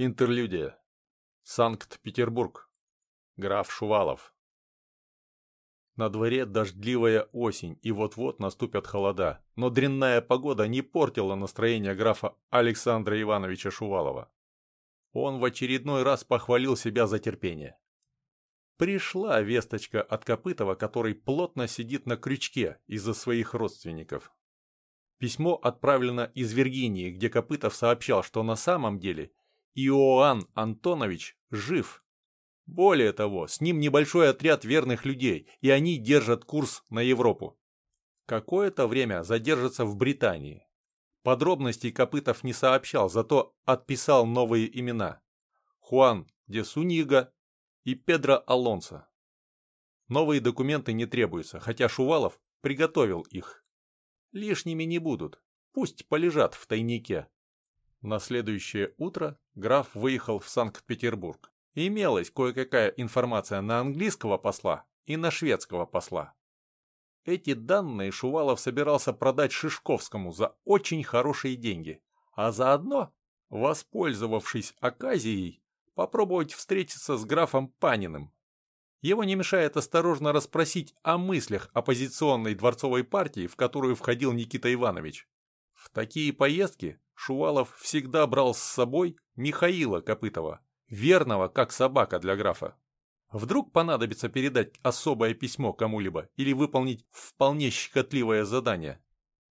Интерлюдия. Санкт-Петербург. Граф Шувалов. На дворе дождливая осень, и вот-вот наступят холода, но дрянная погода не портила настроение графа Александра Ивановича Шувалова. Он в очередной раз похвалил себя за терпение. Пришла весточка от Копытова, который плотно сидит на крючке из-за своих родственников. Письмо отправлено из Виргинии, где Копытов сообщал, что на самом деле Иоанн Антонович жив. Более того, с ним небольшой отряд верных людей, и они держат курс на Европу. Какое-то время задержатся в Британии. Подробностей Копытов не сообщал, зато отписал новые имена. Хуан де Сунига и Педро Алонсо. Новые документы не требуются, хотя Шувалов приготовил их. Лишними не будут, пусть полежат в тайнике. На следующее утро граф выехал в Санкт-Петербург. Имелась кое-какая информация на английского посла и на шведского посла. Эти данные Шувалов собирался продать Шишковскому за очень хорошие деньги, а заодно, воспользовавшись оказией, попробовать встретиться с графом Паниным. Его не мешает осторожно расспросить о мыслях оппозиционной дворцовой партии, в которую входил Никита Иванович. Такие поездки Шувалов всегда брал с собой Михаила Копытова, верного как собака для графа. Вдруг понадобится передать особое письмо кому-либо или выполнить вполне щекотливое задание.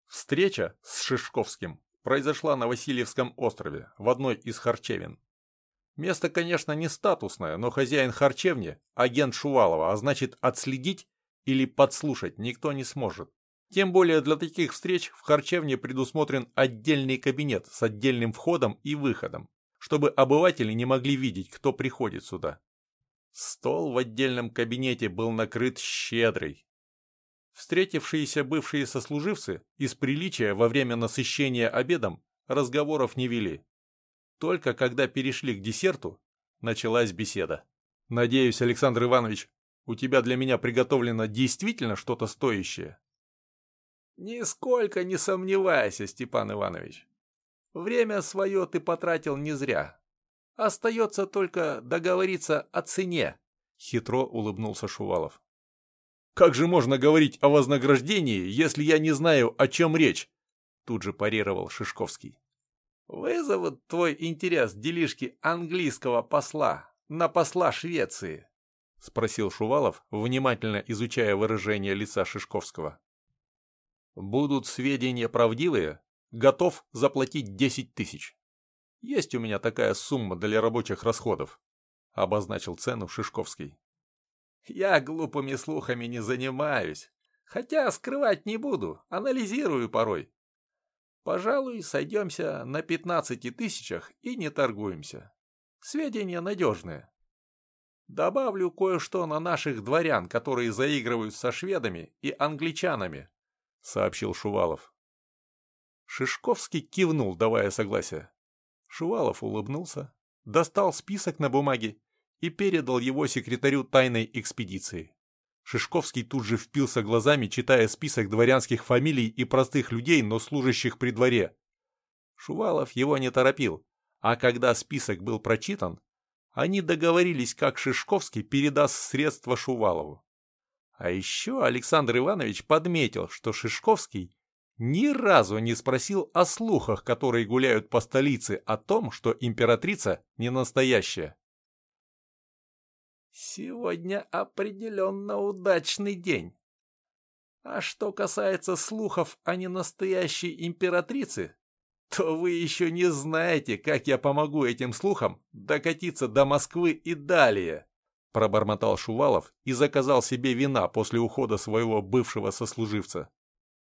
Встреча с Шишковским произошла на Васильевском острове, в одной из харчевин. Место, конечно, не статусное, но хозяин харчевни – агент Шувалова, а значит отследить или подслушать никто не сможет. Тем более для таких встреч в харчевне предусмотрен отдельный кабинет с отдельным входом и выходом, чтобы обыватели не могли видеть, кто приходит сюда. Стол в отдельном кабинете был накрыт щедрый. Встретившиеся бывшие сослуживцы из приличия во время насыщения обедом разговоров не вели. Только когда перешли к десерту, началась беседа. «Надеюсь, Александр Иванович, у тебя для меня приготовлено действительно что-то стоящее?» Нисколько не сомневайся, Степан Иванович. Время свое ты потратил не зря. Остается только договориться о цене, — хитро улыбнулся Шувалов. «Как же можно говорить о вознаграждении, если я не знаю, о чем речь?» Тут же парировал Шишковский. «Вызовут твой интерес делишки английского посла на посла Швеции?» — спросил Шувалов, внимательно изучая выражение лица Шишковского. Будут сведения правдивые, готов заплатить 10 тысяч. Есть у меня такая сумма для рабочих расходов, обозначил цену Шишковский. Я глупыми слухами не занимаюсь, хотя скрывать не буду, анализирую порой. Пожалуй, сойдемся на 15 тысячах и не торгуемся. Сведения надежные. Добавлю кое-что на наших дворян, которые заигрывают со шведами и англичанами, — сообщил Шувалов. Шишковский кивнул, давая согласие. Шувалов улыбнулся, достал список на бумаге и передал его секретарю тайной экспедиции. Шишковский тут же впился глазами, читая список дворянских фамилий и простых людей, но служащих при дворе. Шувалов его не торопил, а когда список был прочитан, они договорились, как Шишковский передаст средства Шувалову. А еще Александр Иванович подметил, что Шишковский ни разу не спросил о слухах, которые гуляют по столице, о том, что императрица не настоящая. «Сегодня определенно удачный день. А что касается слухов о ненастоящей императрице, то вы еще не знаете, как я помогу этим слухам докатиться до Москвы и далее», пробормотал Шувалов и заказал себе вина после ухода своего бывшего сослуживца.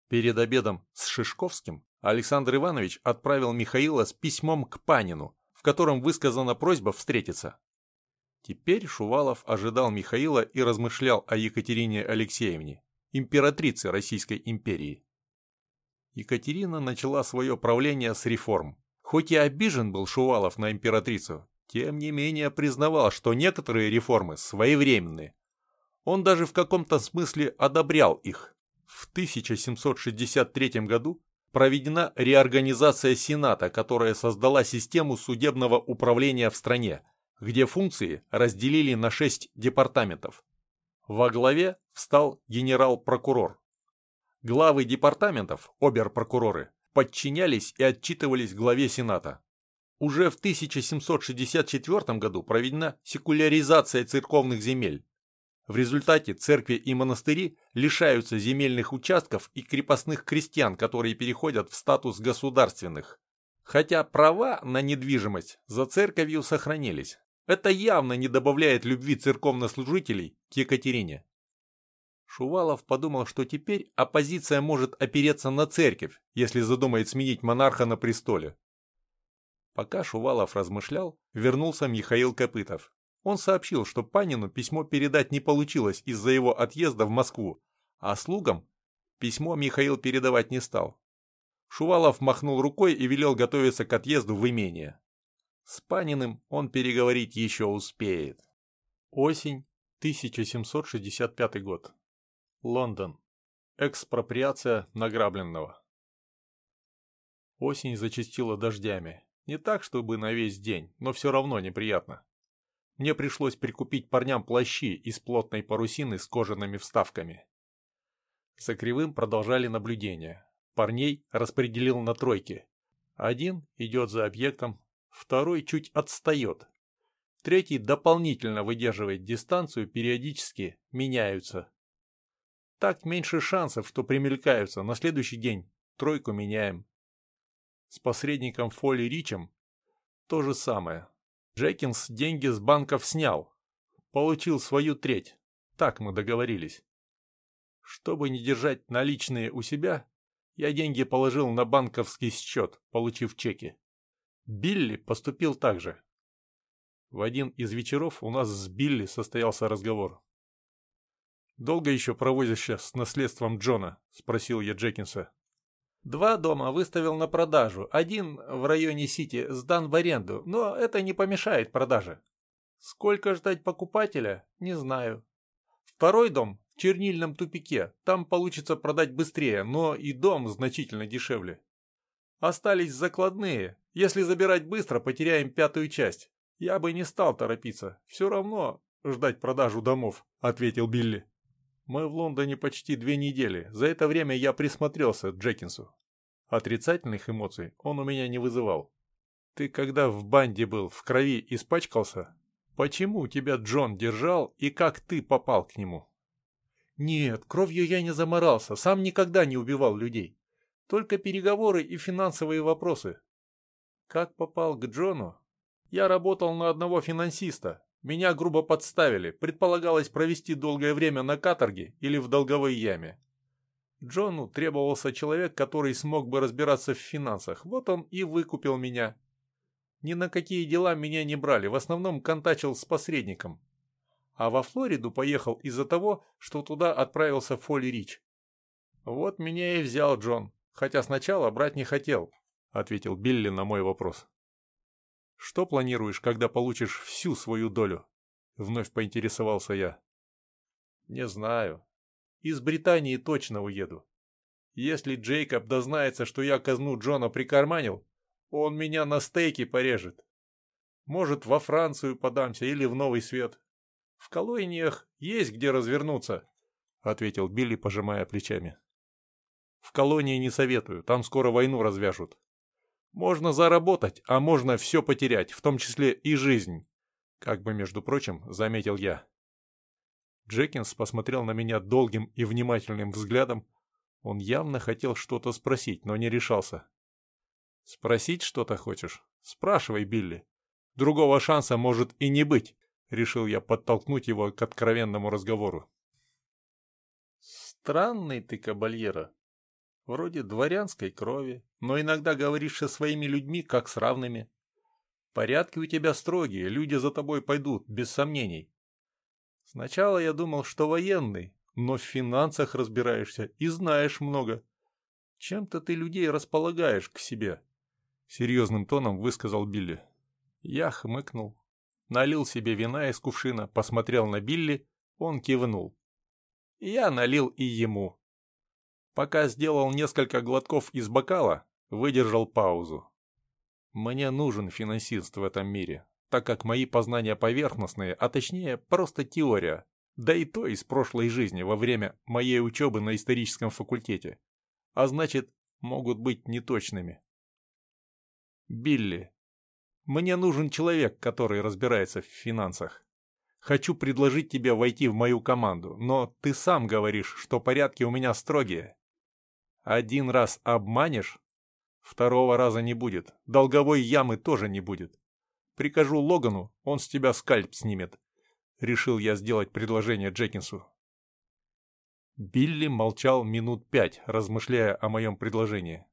Перед обедом с Шишковским Александр Иванович отправил Михаила с письмом к Панину, в котором высказана просьба встретиться. Теперь Шувалов ожидал Михаила и размышлял о Екатерине Алексеевне, императрице Российской империи. Екатерина начала свое правление с реформ. Хоть и обижен был Шувалов на императрицу, тем не менее признавал, что некоторые реформы своевременны. Он даже в каком-то смысле одобрял их. В 1763 году проведена реорганизация Сената, которая создала систему судебного управления в стране, где функции разделили на шесть департаментов. Во главе встал генерал-прокурор. Главы департаментов, обер-прокуроры, подчинялись и отчитывались главе Сената. Уже в 1764 году проведена секуляризация церковных земель. В результате церкви и монастыри лишаются земельных участков и крепостных крестьян, которые переходят в статус государственных. Хотя права на недвижимость за церковью сохранились. Это явно не добавляет любви церковнослужителей к Екатерине. Шувалов подумал, что теперь оппозиция может опереться на церковь, если задумает сменить монарха на престоле. Пока Шувалов размышлял, вернулся Михаил Копытов. Он сообщил, что Панину письмо передать не получилось из-за его отъезда в Москву, а слугам письмо Михаил передавать не стал. Шувалов махнул рукой и велел готовиться к отъезду в имение. С Паниным он переговорить еще успеет. Осень, 1765 год. Лондон. Экспроприация награбленного. Осень зачастила дождями. Не так, чтобы на весь день, но все равно неприятно. Мне пришлось прикупить парням плащи из плотной парусины с кожаными вставками. За кривым продолжали наблюдение. Парней распределил на тройки. Один идет за объектом, второй чуть отстает. Третий дополнительно выдерживает дистанцию, периодически меняются. Так меньше шансов, что примелькаются. На следующий день тройку меняем. С посредником Фолли Ричем то же самое. Джекинс деньги с банков снял. Получил свою треть. Так мы договорились. Чтобы не держать наличные у себя, я деньги положил на банковский счет, получив чеки. Билли поступил так же. В один из вечеров у нас с Билли состоялся разговор. «Долго еще провозишься с наследством Джона?» – спросил я Джекинса. «Два дома выставил на продажу. Один в районе Сити сдан в аренду, но это не помешает продаже. Сколько ждать покупателя, не знаю. Второй дом в чернильном тупике. Там получится продать быстрее, но и дом значительно дешевле. Остались закладные. Если забирать быстро, потеряем пятую часть. Я бы не стал торопиться. Все равно ждать продажу домов», — ответил Билли. Мы в Лондоне почти две недели. За это время я присмотрелся к Джекинсу. Отрицательных эмоций он у меня не вызывал. Ты когда в банде был, в крови испачкался? Почему тебя Джон держал и как ты попал к нему? Нет, кровью я не заморался, сам никогда не убивал людей. Только переговоры и финансовые вопросы. Как попал к Джону? Я работал на одного финансиста, меня грубо подставили, предполагалось провести долгое время на каторге или в долговой яме. Джону требовался человек, который смог бы разбираться в финансах, вот он и выкупил меня. Ни на какие дела меня не брали, в основном контачил с посредником. А во Флориду поехал из-за того, что туда отправился Фолли Рич. Вот меня и взял Джон, хотя сначала брать не хотел, ответил Билли на мой вопрос. «Что планируешь, когда получишь всю свою долю?» Вновь поинтересовался я. «Не знаю. Из Британии точно уеду. Если Джейкоб дознается, что я казну Джона прикарманил, он меня на стейки порежет. Может, во Францию подамся или в Новый Свет. В колониях есть где развернуться», — ответил Билли, пожимая плечами. «В колонии не советую, там скоро войну развяжут. Можно заработать, а можно все потерять, в том числе и жизнь. Как бы, между прочим, заметил я. Джекинс посмотрел на меня долгим и внимательным взглядом. Он явно хотел что-то спросить, но не решался. «Спросить что-то хочешь? Спрашивай, Билли. Другого шанса может и не быть», — решил я подтолкнуть его к откровенному разговору. «Странный ты, кабальера», вроде дворянской крови, но иногда говоришь со своими людьми, как с равными. Порядки у тебя строгие, люди за тобой пойдут, без сомнений. Сначала я думал, что военный, но в финансах разбираешься и знаешь много. Чем-то ты людей располагаешь к себе, — серьезным тоном высказал Билли. Я хмыкнул, налил себе вина из кувшина, посмотрел на Билли, он кивнул. Я налил и ему. Пока сделал несколько глотков из бокала, выдержал паузу. Мне нужен финансист в этом мире, так как мои познания поверхностные, а точнее просто теория, да и то из прошлой жизни во время моей учебы на историческом факультете, а значит, могут быть неточными. Билли, мне нужен человек, который разбирается в финансах. Хочу предложить тебе войти в мою команду, но ты сам говоришь, что порядки у меня строгие. Один раз обманешь, второго раза не будет, долговой ямы тоже не будет. Прикажу Логану, он с тебя скальп снимет. Решил я сделать предложение Джекинсу. Билли молчал минут пять, размышляя о моем предложении.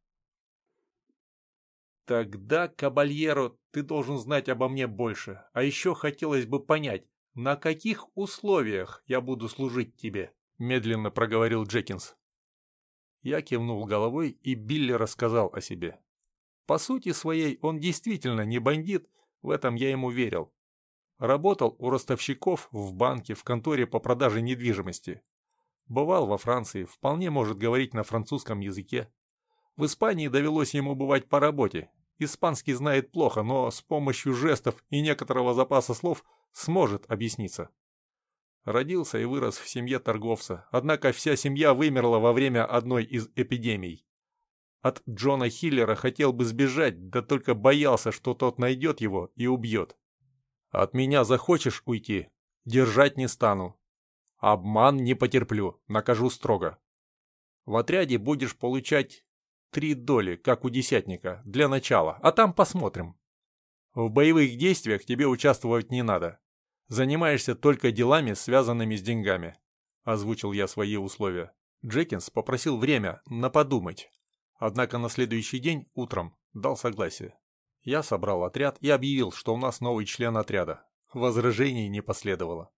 «Тогда, Кабальеро, ты должен знать обо мне больше. А еще хотелось бы понять, «На каких условиях я буду служить тебе?» – медленно проговорил Джекинс. Я кивнул головой, и Билли рассказал о себе. По сути своей, он действительно не бандит, в этом я ему верил. Работал у ростовщиков в банке, в конторе по продаже недвижимости. Бывал во Франции, вполне может говорить на французском языке. В Испании довелось ему бывать по работе. Испанский знает плохо, но с помощью жестов и некоторого запаса слов сможет объясниться. Родился и вырос в семье торговца, однако вся семья вымерла во время одной из эпидемий. От Джона Хиллера хотел бы сбежать, да только боялся, что тот найдет его и убьет. От меня захочешь уйти, держать не стану. Обман не потерплю, накажу строго. В отряде будешь получать три доли, как у десятника, для начала, а там посмотрим. В боевых действиях тебе участвовать не надо. Занимаешься только делами, связанными с деньгами», — озвучил я свои условия. Джекинс попросил время на подумать. Однако на следующий день, утром, дал согласие. Я собрал отряд и объявил, что у нас новый член отряда. Возражений не последовало.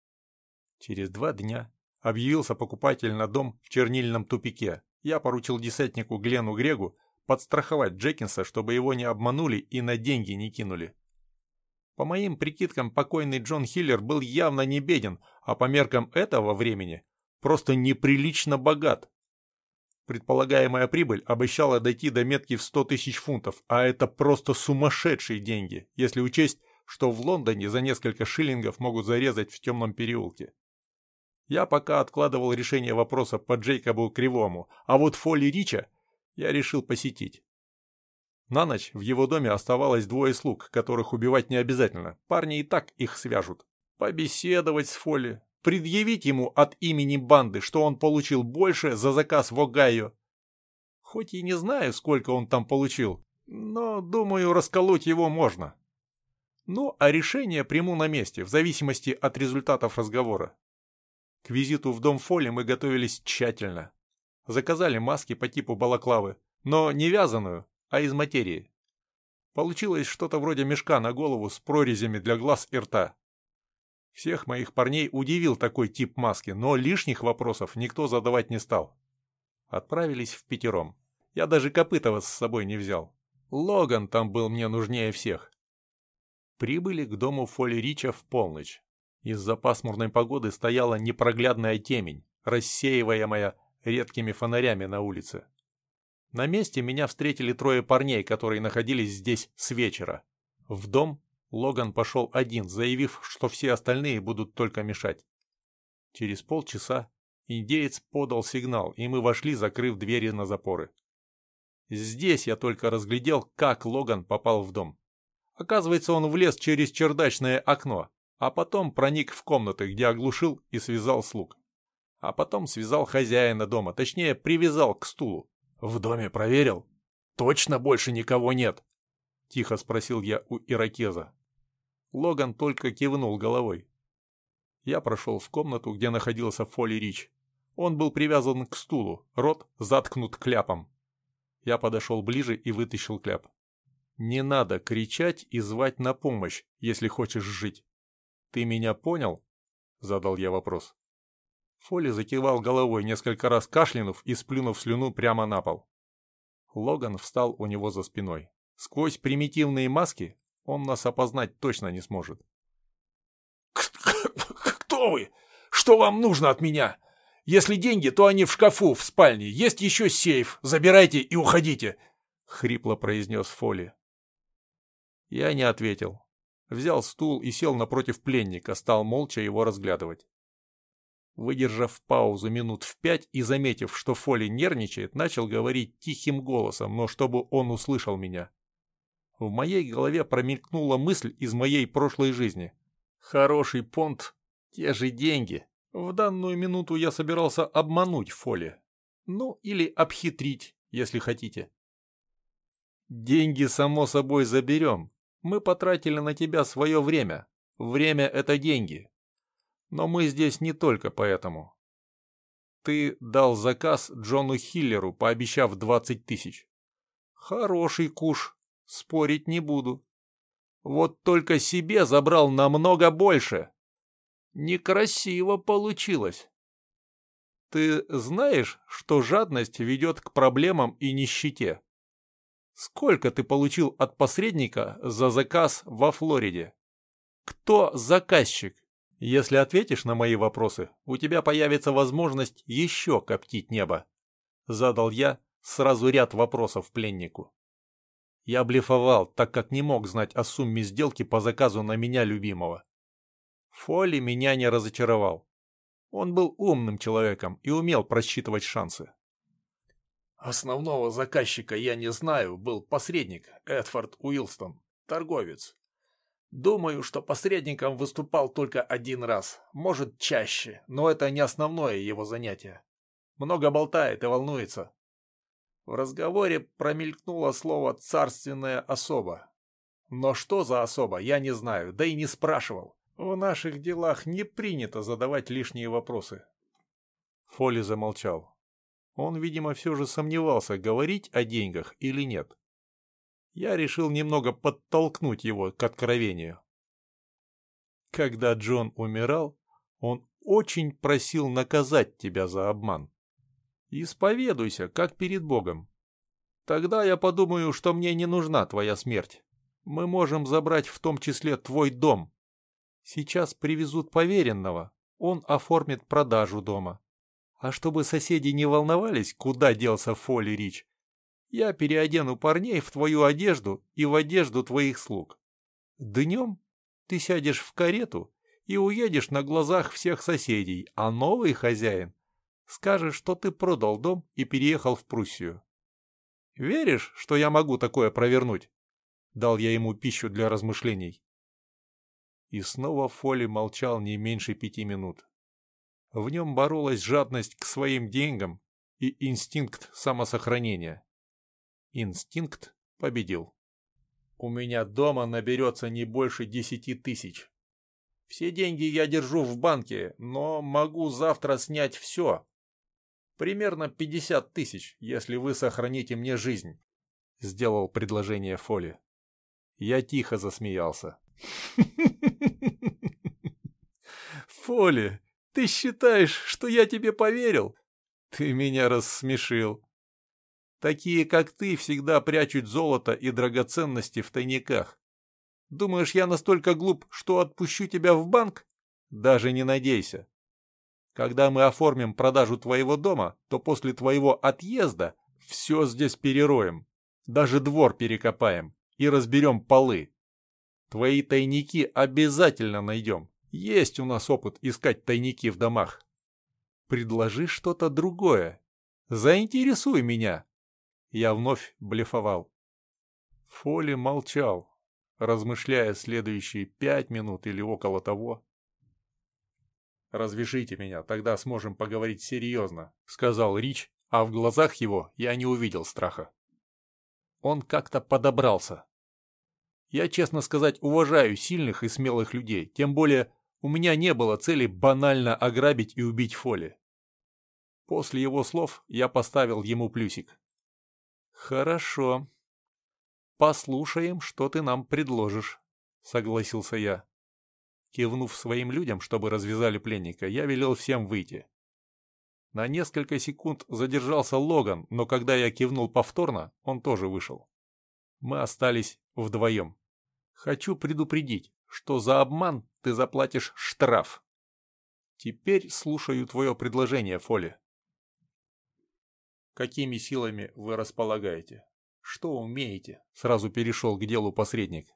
Через два дня объявился покупатель на дом в чернильном тупике. Я поручил десятнику Глену Грегу подстраховать Джекинса, чтобы его не обманули и на деньги не кинули. По моим прикидкам, покойный Джон Хиллер был явно не беден, а по меркам этого времени просто неприлично богат. Предполагаемая прибыль обещала дойти до метки в 100 тысяч фунтов, а это просто сумасшедшие деньги, если учесть, что в Лондоне за несколько шиллингов могут зарезать в темном переулке. Я пока откладывал решение вопроса по Джейкобу Кривому, а вот Фолли Рича я решил посетить. На ночь в его доме оставалось двое слуг, которых убивать не обязательно. Парни и так их свяжут. Побеседовать с Фолли, предъявить ему от имени банды, что он получил больше за заказ в Огайо. Хоть и не знаю, сколько он там получил, но, думаю, расколоть его можно. Ну, а решение приму на месте, в зависимости от результатов разговора. К визиту в дом Фолли мы готовились тщательно. Заказали маски по типу балаклавы, но не вязаную, а из материи. Получилось что-то вроде мешка на голову с прорезями для глаз и рта. Всех моих парней удивил такой тип маски, но лишних вопросов никто задавать не стал. Отправились в пятером. Я даже Копытова с собой не взял. Логан там был мне нужнее всех. Прибыли к дому Фолли Рича в полночь. Из-за пасмурной погоды стояла непроглядная темень, рассеиваемая редкими фонарями на улице. На месте меня встретили трое парней, которые находились здесь с вечера. В дом Логан пошел один, заявив, что все остальные будут только мешать. Через полчаса индеец подал сигнал, и мы вошли, закрыв двери на запоры. Здесь я только разглядел, как Логан попал в дом. Оказывается, он влез через чердачное окно, а потом проник в комнаты, где оглушил и связал слуг. А потом связал хозяина дома, точнее, привязал к стулу. «В доме проверил? Точно больше никого нет?» — тихо спросил я у иракеза. Логан только кивнул головой. Я прошел в комнату, где находился Фолли Рич. Он был привязан к стулу, рот заткнут кляпом. Я подошел ближе и вытащил кляп. «Не надо кричать и звать на помощь, если хочешь жить. Ты меня понял?» — задал я вопрос. Фоли закивал головой, несколько раз кашлянув и сплюнув слюну прямо на пол. Логан встал у него за спиной. Сквозь примитивные маски он нас опознать точно не сможет. «Кто вы? Что вам нужно от меня? Если деньги, то они в шкафу в спальне. Есть еще сейф. Забирайте и уходите!» — хрипло произнес Фоли. Я не ответил. Взял стул и сел напротив пленника, стал молча его разглядывать. Выдержав паузу минут в пять и заметив, что Фоли нервничает, начал говорить тихим голосом, но чтобы он услышал меня. В моей голове промелькнула мысль из моей прошлой жизни. Хороший понт, те же деньги. В данную минуту я собирался обмануть Фоли. Ну, или обхитрить, если хотите. Деньги, само собой, заберем. Мы потратили на тебя свое время. Время — это деньги. Но мы здесь не только поэтому. Ты дал заказ Джону Хиллеру, пообещав 20 тысяч. Хороший куш, спорить не буду. Вот только себе забрал намного больше. Некрасиво получилось. Ты знаешь, что жадность ведет к проблемам и нищете? Сколько ты получил от посредника за заказ во Флориде? Кто заказчик? Если ответишь на мои вопросы, у тебя появится возможность еще коптить небо. Задал я сразу ряд вопросов пленнику. Я блефовал, так как не мог знать о сумме сделки по заказу на меня любимого. Фоли меня не разочаровал. Он был умным человеком и умел просчитывать шансы. Основного заказчика я не знаю, был посредник Эдфорд Уилстон, торговец. Думаю, что посредником выступал только один раз, может чаще, но это не основное его занятие. Много болтает и волнуется. В разговоре промелькнуло слово «царственная особа». Но что за особа, я не знаю, да и не спрашивал. В наших делах не принято задавать лишние вопросы. Фоли замолчал. Он, видимо, все же сомневался, говорить о деньгах или нет. Я решил немного подтолкнуть его к откровению. Когда Джон умирал, он очень просил наказать тебя за обман. Исповедуйся, как перед Богом. Тогда я подумаю, что мне не нужна твоя смерть. Мы можем забрать в том числе твой дом. Сейчас привезут поверенного, он оформит продажу дома. А чтобы соседи не волновались, куда делся Фолли Рич, я переодену парней в твою одежду и в одежду твоих слуг. Днем ты сядешь в карету и уедешь на глазах всех соседей, а новый хозяин Скажешь, что ты продал дом и переехал в Пруссию. Веришь, что я могу такое провернуть? Дал я ему пищу для размышлений. И снова Фоли молчал не меньше пяти минут. В нем боролась жадность к своим деньгам и инстинкт самосохранения. Инстинкт победил. У меня дома наберется не больше десяти тысяч. Все деньги я держу в банке, но могу завтра снять все, Примерно 50 тысяч, если вы сохраните мне жизнь», — сделал предложение Фоли. Я тихо засмеялся. «Фоли, ты считаешь, что я тебе поверил?» «Ты меня рассмешил. Такие, как ты, всегда прячут золото и драгоценности в тайниках. Думаешь, я настолько глуп, что отпущу тебя в банк? Даже не надейся. Когда мы оформим продажу твоего дома, то после твоего отъезда все здесь перероем. Даже двор перекопаем и разберем полы. Твои тайники обязательно найдем. Есть у нас опыт искать тайники в домах. Предложи что-то другое. Заинтересуй меня. Я вновь блефовал. Фоли молчал, размышляя следующие пять минут или около того. «Развяжите меня, тогда сможем поговорить серьезно», — сказал Рич, а в глазах его я не увидел страха. Он как-то подобрался. Я, честно сказать, уважаю сильных и смелых людей, тем более у меня не было цели банально ограбить и убить Фоли. После его слов я поставил ему плюсик. «Хорошо. Послушаем, что ты нам предложишь», — согласился я. Кивнув своим людям, чтобы развязали пленника, я велел всем выйти. На несколько секунд задержался Логан, но когда я кивнул повторно, он тоже вышел. Мы остались вдвоем. Хочу предупредить, что за обман ты заплатишь штраф. Теперь слушаю твое предложение, Фоли. Какими силами вы располагаете? Что умеете? Сразу перешел к делу посредник.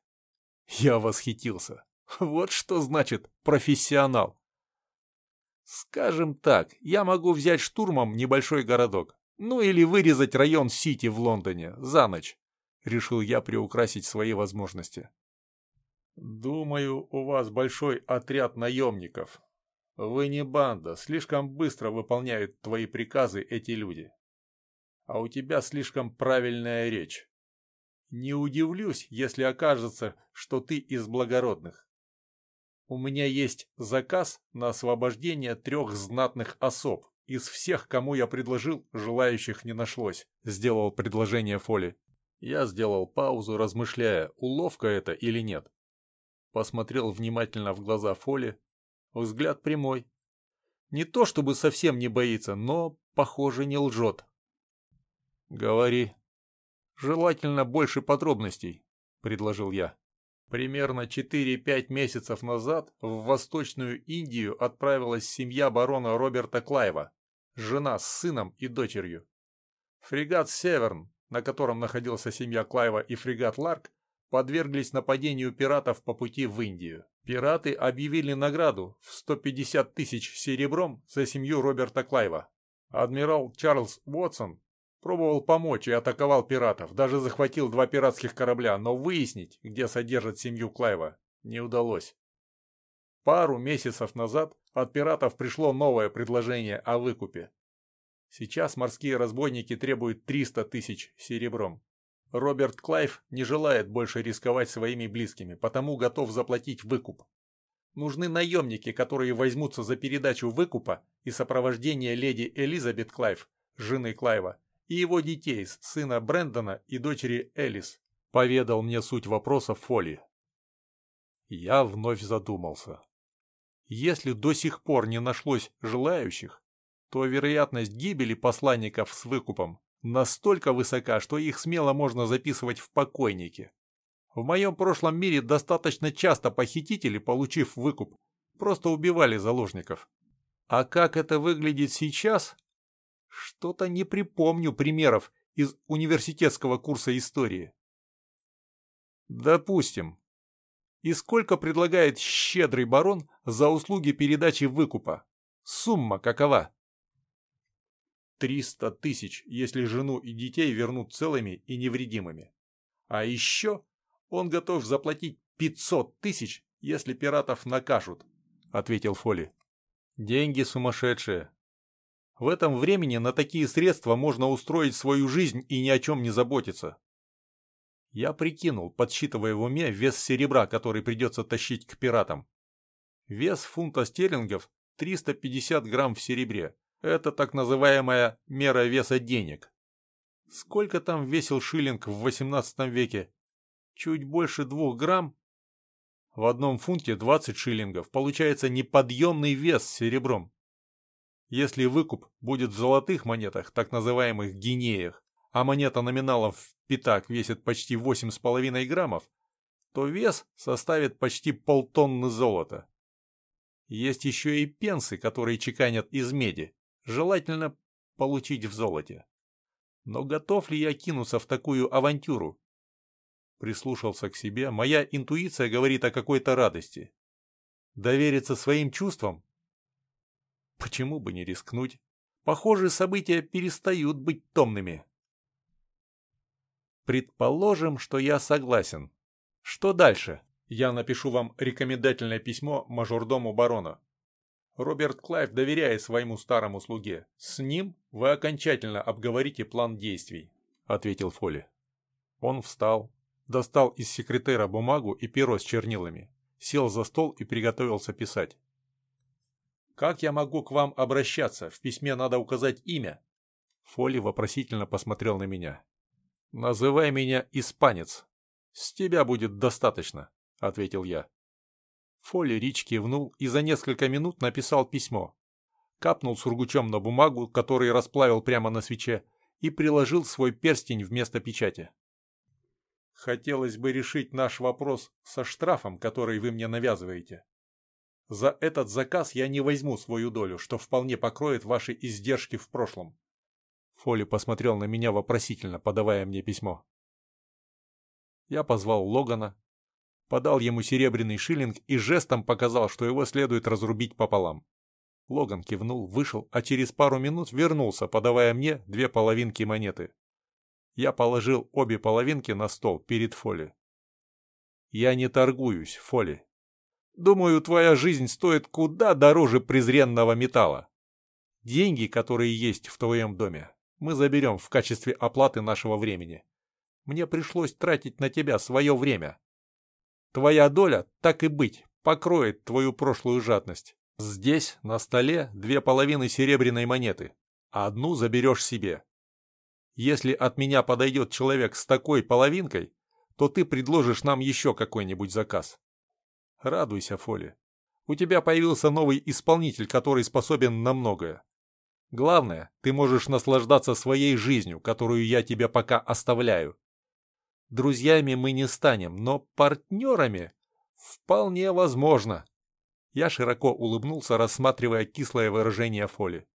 Я восхитился. Вот что значит профессионал. Скажем так, я могу взять штурмом небольшой городок. Ну или вырезать район Сити в Лондоне за ночь. Решил я приукрасить свои возможности. Думаю, у вас большой отряд наемников. Вы не банда, слишком быстро выполняют твои приказы эти люди. А у тебя слишком правильная речь. Не удивлюсь, если окажется, что ты из благородных. У меня есть заказ на освобождение трех знатных особ. Из всех, кому я предложил, желающих не нашлось. Сделал предложение Фоли. Я сделал паузу, размышляя, уловка это или нет. Посмотрел внимательно в глаза Фоли. Взгляд прямой. Не то чтобы совсем не боится, но, похоже, не лжет. «Говори», «Желательно больше подробностей», — предложил я. Примерно 4-5 месяцев назад в Восточную Индию отправилась семья барона Роберта Клайва, жена с сыном и дочерью. Фрегат «Северн», на котором находился семья Клайва и фрегат «Ларк», подверглись нападению пиратов по пути в Индию. Пираты объявили награду в 150 тысяч серебром за семью Роберта Клайва. Адмирал Чарльз Уотсон Пробовал помочь и атаковал пиратов, даже захватил два пиратских корабля, но выяснить, где содержат семью Клайва, не удалось. Пару месяцев назад от пиратов пришло новое предложение о выкупе. Сейчас морские разбойники требуют 300 тысяч серебром. Роберт Клайв не желает больше рисковать своими близкими, потому готов заплатить выкуп. Нужны наемники, которые возьмутся за передачу выкупа и сопровождение леди Элизабет Клайв, жены Клайва, и его детей, сына Брэндона и дочери Элис, поведал мне суть вопроса Фоли. Я вновь задумался. Если до сих пор не нашлось желающих, то вероятность гибели посланников с выкупом настолько высока, что их смело можно записывать в покойники. В моем прошлом мире достаточно часто похитители, получив выкуп, просто убивали заложников. А как это выглядит сейчас, что-то не припомню примеров из университетского курса истории. Допустим. И сколько предлагает щедрый барон за услуги передачи выкупа? Сумма какова? Триста тысяч, если жену и детей вернут целыми и невредимыми. А еще он готов заплатить пятьсот тысяч, если пиратов накажут, ответил Фоли. Деньги сумасшедшие, в этом времени на такие средства можно устроить свою жизнь и ни о чем не заботиться. Я прикинул, подсчитывая в уме вес серебра, который придется тащить к пиратам. Вес фунта стерлингов 350 грамм в серебре. Это так называемая мера веса денег. Сколько там весил шиллинг в 18 веке? Чуть больше двух грамм? В одном фунте 20 шиллингов. Получается неподъемный вес серебром. Если выкуп будет в золотых монетах, так называемых гинеях, а монета номиналом в пятак весит почти 8,5 граммов, то вес составит почти полтонны золота. Есть еще и пенсы, которые чеканят из меди, желательно получить в золоте. Но готов ли я кинуться в такую авантюру? Прислушался к себе, моя интуиция говорит о какой-то радости. Довериться своим чувствам Почему бы не рискнуть? Похоже, события перестают быть томными. Предположим, что я согласен. Что дальше? Я напишу вам рекомендательное письмо мажордому барона. Роберт Клайв доверяет своему старому слуге. С ним вы окончательно обговорите план действий, ответил Фоли. Он встал, достал из секретера бумагу и перо с чернилами, сел за стол и приготовился писать. «Как я могу к вам обращаться? В письме надо указать имя». Фоли вопросительно посмотрел на меня. «Называй меня Испанец. С тебя будет достаточно», — ответил я. Фоли Рич кивнул и за несколько минут написал письмо. Капнул сургучом на бумагу, который расплавил прямо на свече, и приложил свой перстень вместо печати. «Хотелось бы решить наш вопрос со штрафом, который вы мне навязываете. За этот заказ я не возьму свою долю, что вполне покроет ваши издержки в прошлом. Фоли посмотрел на меня вопросительно, подавая мне письмо. Я позвал Логана, подал ему серебряный шиллинг и жестом показал, что его следует разрубить пополам. Логан кивнул, вышел, а через пару минут вернулся, подавая мне две половинки монеты. Я положил обе половинки на стол перед Фоли. «Я не торгуюсь, Фоли. Думаю, твоя жизнь стоит куда дороже презренного металла. Деньги, которые есть в твоем доме, мы заберем в качестве оплаты нашего времени. Мне пришлось тратить на тебя свое время. Твоя доля, так и быть, покроет твою прошлую жадность. Здесь, на столе, две половины серебряной монеты, а одну заберешь себе. Если от меня подойдет человек с такой половинкой, то ты предложишь нам еще какой-нибудь заказ. Радуйся, Фоли. У тебя появился новый исполнитель, который способен на многое. Главное, ты можешь наслаждаться своей жизнью, которую я тебе пока оставляю. Друзьями мы не станем, но партнерами вполне возможно. Я широко улыбнулся, рассматривая кислое выражение Фоли.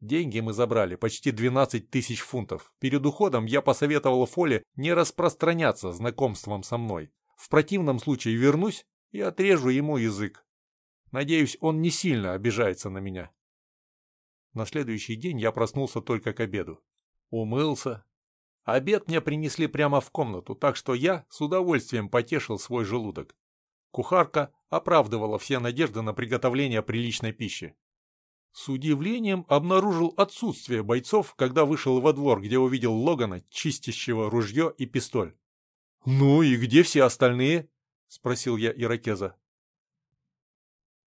Деньги мы забрали, почти 12 тысяч фунтов. Перед уходом я посоветовал Фоле не распространяться знакомством со мной. В противном случае вернусь и отрежу ему язык. Надеюсь, он не сильно обижается на меня. На следующий день я проснулся только к обеду. Умылся. Обед мне принесли прямо в комнату, так что я с удовольствием потешил свой желудок. Кухарка оправдывала все надежды на приготовление приличной пищи. С удивлением обнаружил отсутствие бойцов, когда вышел во двор, где увидел Логана, чистящего ружье и пистоль. «Ну и где все остальные?» — спросил я Иракеза.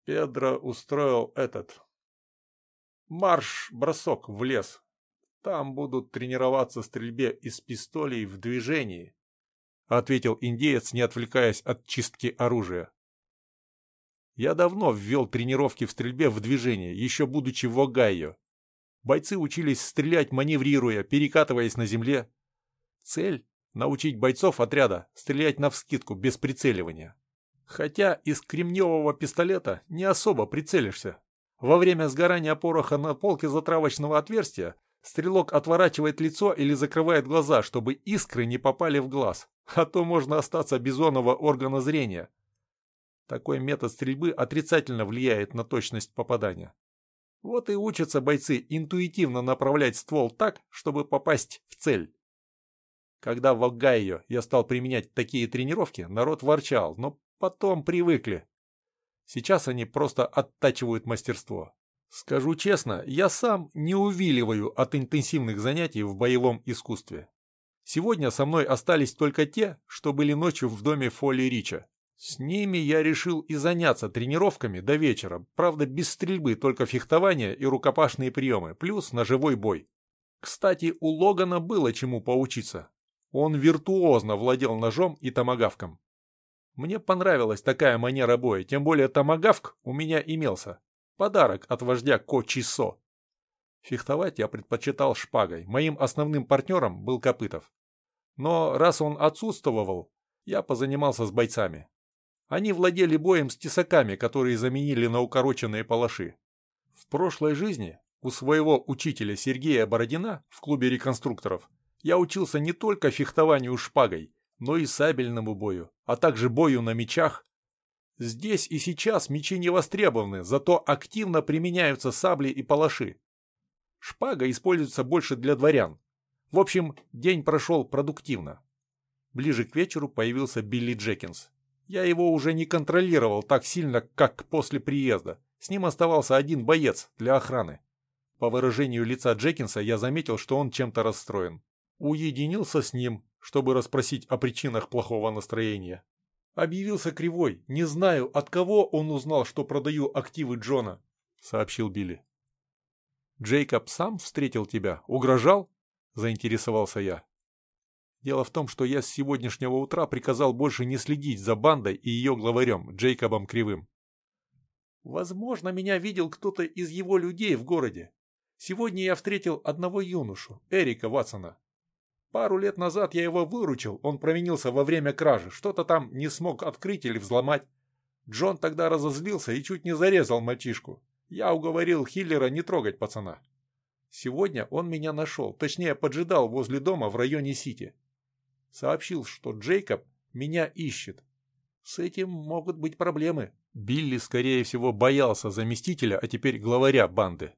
Педро устроил этот... Марш-бросок в лес. Там будут тренироваться стрельбе из пистолей в движении, — ответил индеец, не отвлекаясь от чистки оружия. Я давно ввел тренировки в стрельбе в движение, еще будучи в Огайо. Бойцы учились стрелять, маневрируя, перекатываясь на земле. Цель — научить бойцов отряда стрелять навскидку, без прицеливания. Хотя из кремневого пистолета не особо прицелишься. Во время сгорания пороха на полке затравочного отверстия Стрелок отворачивает лицо или закрывает глаза, чтобы искры не попали в глаз, а то можно остаться без оного органа зрения. Такой метод стрельбы отрицательно влияет на точность попадания. Вот и учатся бойцы интуитивно направлять ствол так, чтобы попасть в цель. Когда в Огайо я стал применять такие тренировки, народ ворчал, но потом привыкли. Сейчас они просто оттачивают мастерство. Скажу честно, я сам не увиливаю от интенсивных занятий в боевом искусстве. Сегодня со мной остались только те, что были ночью в доме Фолли Рича. С ними я решил и заняться тренировками до вечера, правда без стрельбы, только фехтование и рукопашные приемы, плюс ножевой бой. Кстати, у Логана было чему поучиться. Он виртуозно владел ножом и томагавком. Мне понравилась такая манера боя, тем более томагавк у меня имелся. Подарок от вождя Ко-Чисо. Фехтовать я предпочитал шпагой. Моим основным партнером был Копытов. Но раз он отсутствовал, я позанимался с бойцами. Они владели боем с тесаками, которые заменили на укороченные палаши. В прошлой жизни у своего учителя Сергея Бородина в клубе реконструкторов я учился не только фехтованию шпагой, но и сабельному бою, а также бою на мечах Здесь и сейчас мечи не востребованы, зато активно применяются сабли и палаши. Шпага используется больше для дворян. В общем, день прошел продуктивно. Ближе к вечеру появился Билли Джекинс. Я его уже не контролировал так сильно, как после приезда. С ним оставался один боец для охраны. По выражению лица Джекинса я заметил, что он чем-то расстроен. Уединился с ним, чтобы расспросить о причинах плохого настроения. Объявился Кривой. Не знаю, от кого он узнал, что продаю активы Джона, сообщил Билли. Джейкоб сам встретил тебя? Угрожал? Заинтересовался я. Дело в том, что я с сегодняшнего утра приказал больше не следить за бандой и ее главарем, Джейкобом Кривым. Возможно, меня видел кто-то из его людей в городе. Сегодня я встретил одного юношу, Эрика Ватсона. Пару лет назад я его выручил, он провинился во время кражи, что-то там не смог открыть или взломать. Джон тогда разозлился и чуть не зарезал мальчишку. Я уговорил Хиллера не трогать пацана. Сегодня он меня нашел, точнее поджидал возле дома в районе Сити. Сообщил, что Джейкоб меня ищет. С этим могут быть проблемы. Билли, скорее всего, боялся заместителя, а теперь главаря банды.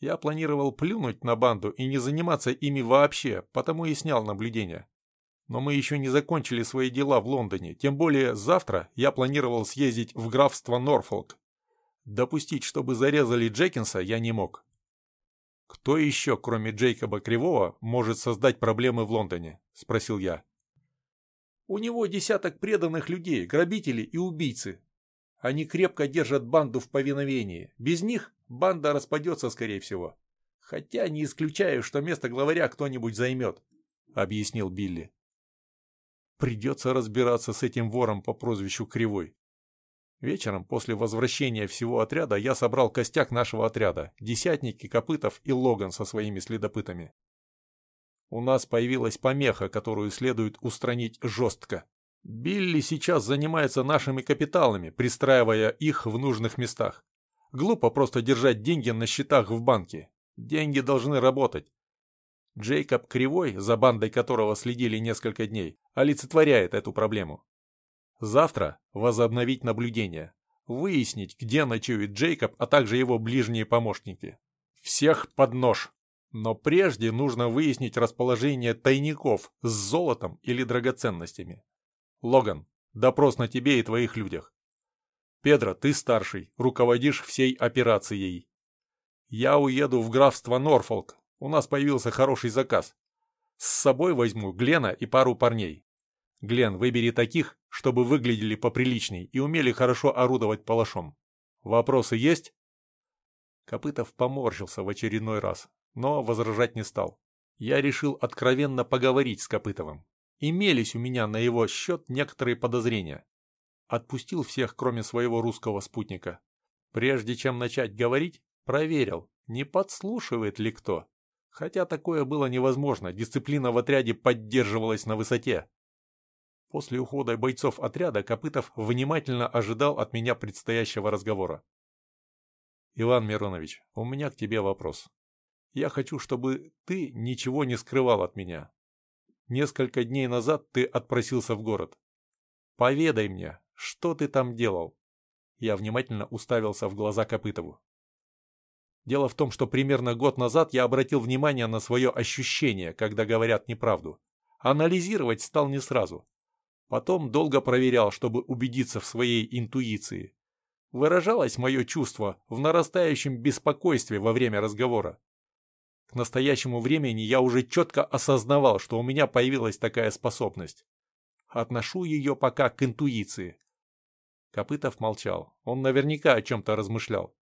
Я планировал плюнуть на банду и не заниматься ими вообще, потому и снял наблюдение. Но мы еще не закончили свои дела в Лондоне, тем более завтра я планировал съездить в графство Норфолк. Допустить, чтобы зарезали Джекинса, я не мог. «Кто еще, кроме Джейкоба Кривого, может создать проблемы в Лондоне?» – спросил я. «У него десяток преданных людей, грабители и убийцы. Они крепко держат банду в повиновении. Без них банда распадется, скорее всего. Хотя не исключаю, что место главаря кто-нибудь займет», – объяснил Билли. Придется разбираться с этим вором по прозвищу Кривой. Вечером, после возвращения всего отряда, я собрал костяк нашего отряда, десятники, Копытов и Логан со своими следопытами. У нас появилась помеха, которую следует устранить жестко. Билли сейчас занимается нашими капиталами, пристраивая их в нужных местах. Глупо просто держать деньги на счетах в банке. Деньги должны работать. Джейкоб Кривой, за бандой которого следили несколько дней, олицетворяет эту проблему. Завтра возобновить наблюдение, выяснить, где ночует Джейкоб, а также его ближние помощники. Всех под нож. Но прежде нужно выяснить расположение тайников с золотом или драгоценностями. Логан, допрос на тебе и твоих людях. Педро, ты старший, руководишь всей операцией. Я уеду в графство Норфолк, у нас появился хороший заказ. С собой возьму Глена и пару парней. Глен, выбери таких, чтобы выглядели поприличней и умели хорошо орудовать палашом. Вопросы есть?» Копытов поморщился в очередной раз, но возражать не стал. Я решил откровенно поговорить с Копытовым. Имелись у меня на его счет некоторые подозрения. Отпустил всех, кроме своего русского спутника. Прежде чем начать говорить, проверил, не подслушивает ли кто. Хотя такое было невозможно, дисциплина в отряде поддерживалась на высоте. После ухода бойцов отряда Копытов внимательно ожидал от меня предстоящего разговора. «Иван Миронович, у меня к тебе вопрос. Я хочу, чтобы ты ничего не скрывал от меня. Несколько дней назад ты отпросился в город. Поведай мне, что ты там делал?» Я внимательно уставился в глаза Копытову. Дело в том, что примерно год назад я обратил внимание на свое ощущение, когда говорят неправду. Анализировать стал не сразу. Потом долго проверял, чтобы убедиться в своей интуиции. Выражалось мое чувство в нарастающем беспокойстве во время разговора. К настоящему времени я уже четко осознавал, что у меня появилась такая способность. Отношу ее пока к интуиции. Копытов молчал. Он наверняка о чем-то размышлял.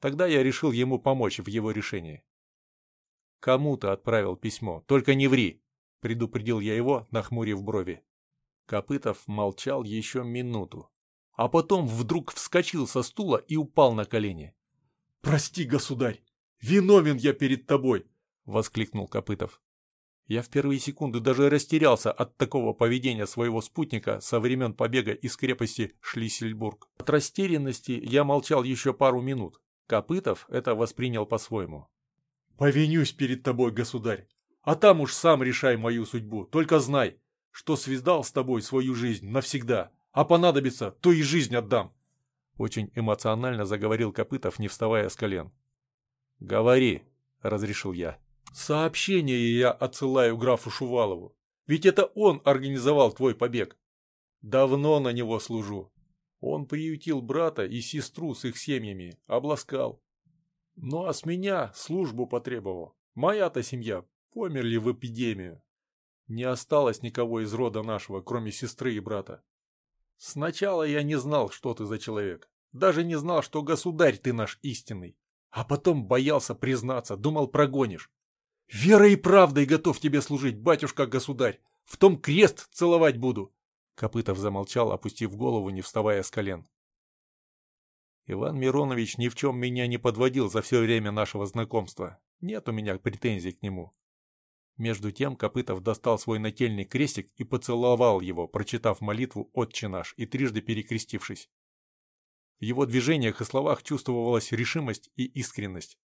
Тогда я решил ему помочь в его решении. «Кому ты отправил письмо? Только не ври!» — предупредил я его, нахмурив брови. Копытов молчал еще минуту, а потом вдруг вскочил со стула и упал на колени. «Прости, государь! Виновен я перед тобой!» — воскликнул Копытов. Я в первые секунды даже растерялся от такого поведения своего спутника со времен побега из крепости Шлиссельбург. От растерянности я молчал еще пару минут, Копытов это воспринял по-своему. «Повинюсь перед тобой, государь, а там уж сам решай мою судьбу. Только знай, что связал с тобой свою жизнь навсегда, а понадобится, то и жизнь отдам». Очень эмоционально заговорил Копытов, не вставая с колен. «Говори», — разрешил я. «Сообщение я отсылаю графу Шувалову. Ведь это он организовал твой побег. Давно на него служу. Он приютил брата и сестру с их семьями, обласкал. Ну а с меня службу потребовал. Моя-то семья померли в эпидемию. Не осталось никого из рода нашего, кроме сестры и брата. Сначала я не знал, что ты за человек. Даже не знал, что государь ты наш истинный. А потом боялся признаться, думал прогонишь. Верой и правдой готов тебе служить, батюшка-государь. В том крест целовать буду. Копытов замолчал, опустив голову, не вставая с колен. Иван Миронович ни в чем меня не подводил за все время нашего знакомства. Нет у меня претензий к нему. Между тем Копытов достал свой нательный крестик и поцеловал его, прочитав молитву «Отче наш» и трижды перекрестившись. В его движениях и словах чувствовалась решимость и искренность.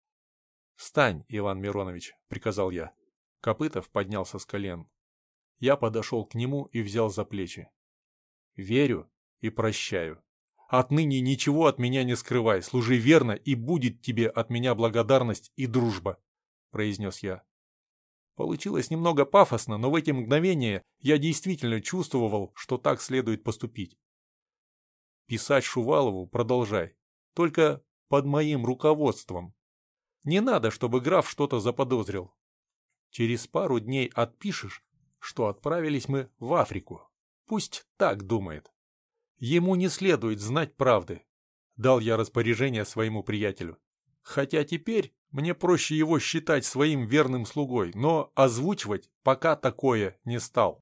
«Встань, Иван Миронович», — приказал я. Копытов поднялся с колен. Я подошел к нему и взял за плечи. «Верю и прощаю. Отныне ничего от меня не скрывай, служи верно, и будет тебе от меня благодарность и дружба», — произнес я. Получилось немного пафосно, но в эти мгновения я действительно чувствовал, что так следует поступить. Писать Шувалову продолжай, только под моим руководством. Не надо, чтобы граф что-то заподозрил. Через пару дней отпишешь, что отправились мы в Африку. Пусть так думает. Ему не следует знать правды. Дал я распоряжение своему приятелю. Хотя теперь мне проще его считать своим верным слугой, но озвучивать пока такое не стал.